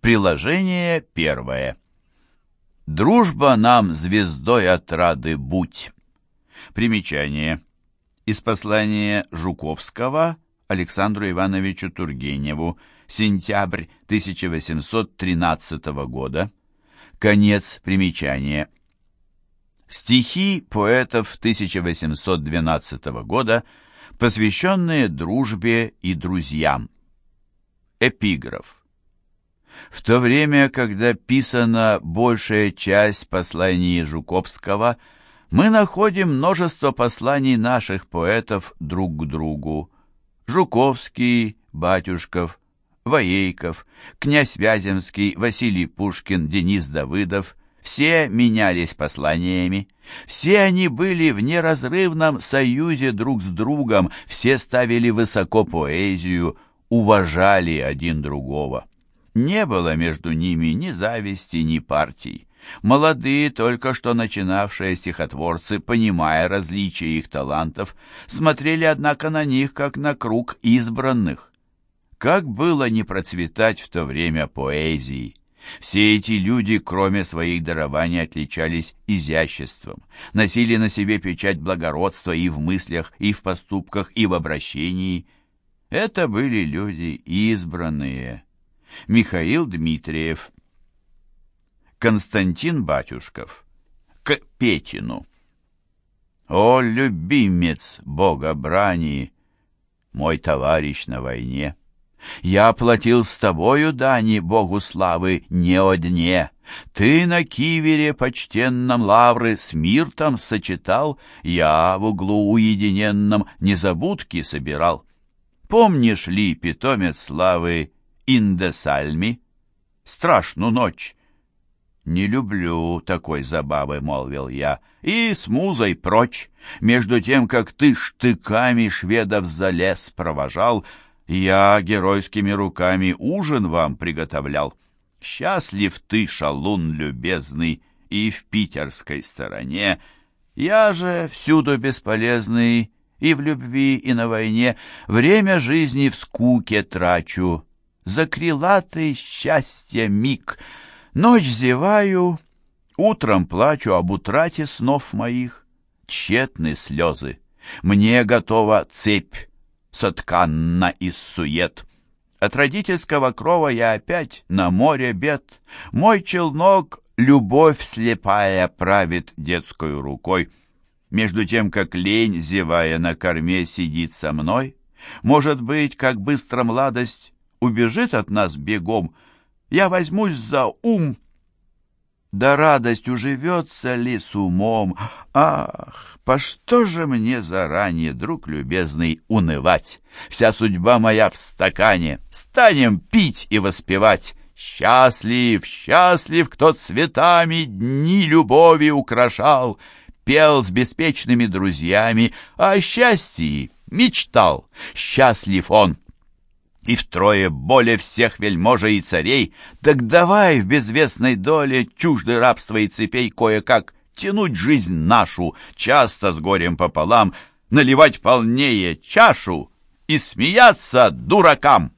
Приложение первое. Дружба нам звездой отрады будь. Примечание. Из послания Жуковского Александру Ивановичу Тургеневу, сентябрь 1813 года. Конец примечания. Стихи поэтов 1812 года, посвященные дружбе и друзьям. Эпиграф. В то время, когда писана большая часть посланий Жуковского, мы находим множество посланий наших поэтов друг к другу. Жуковский, Батюшков, Воейков, князь Вяземский, Василий Пушкин, Денис Давыдов – все менялись посланиями, все они были в неразрывном союзе друг с другом, все ставили высоко поэзию, уважали один другого. Не было между ними ни зависти, ни партий. Молодые, только что начинавшие стихотворцы, понимая различия их талантов, смотрели, однако, на них, как на круг избранных. Как было не процветать в то время поэзии! Все эти люди, кроме своих дарований, отличались изяществом, носили на себе печать благородства и в мыслях, и в поступках, и в обращении. Это были люди избранные, Михаил Дмитриев. Константин Батюшков. К Петину. О, любимец Бога брани, мой товарищ на войне! Я платил с тобою дани Богу славы не о дне. Ты на кивере почтенном лавры с миртом сочетал, Я в углу уединенном незабудки собирал. Помнишь ли, питомец славы, Индесальми. Страшную ночь. «Не люблю такой забавы», — молвил я, — «и с музой прочь. Между тем, как ты штыками шведов за лес провожал, я геройскими руками ужин вам приготовлял. Счастлив ты, шалун любезный, и в питерской стороне. Я же всюду бесполезный, и в любви, и на войне, время жизни в скуке трачу» за счастья миг. Ночь зеваю, утром плачу об утрате снов моих. Тщетны слезы, мне готова цепь, сотканна из сует. От родительского крова я опять на море бед. Мой челнок любовь слепая правит детской рукой. Между тем, как лень, зевая на корме, сидит со мной, может быть, как быстро младость убежит от нас бегом, я возьмусь за ум. Да радость уживется ли с умом? Ах, по что же мне заранее, друг любезный, унывать? Вся судьба моя в стакане, станем пить и воспевать. Счастлив, счастлив, кто цветами дни любови украшал, Пел с беспечными друзьями, а о счастье мечтал. Счастлив он, и втрое более всех вельможей и царей, так давай в безвестной доле чужды рабства и цепей кое-как тянуть жизнь нашу, часто с горем пополам, наливать полнее чашу и смеяться дуракам.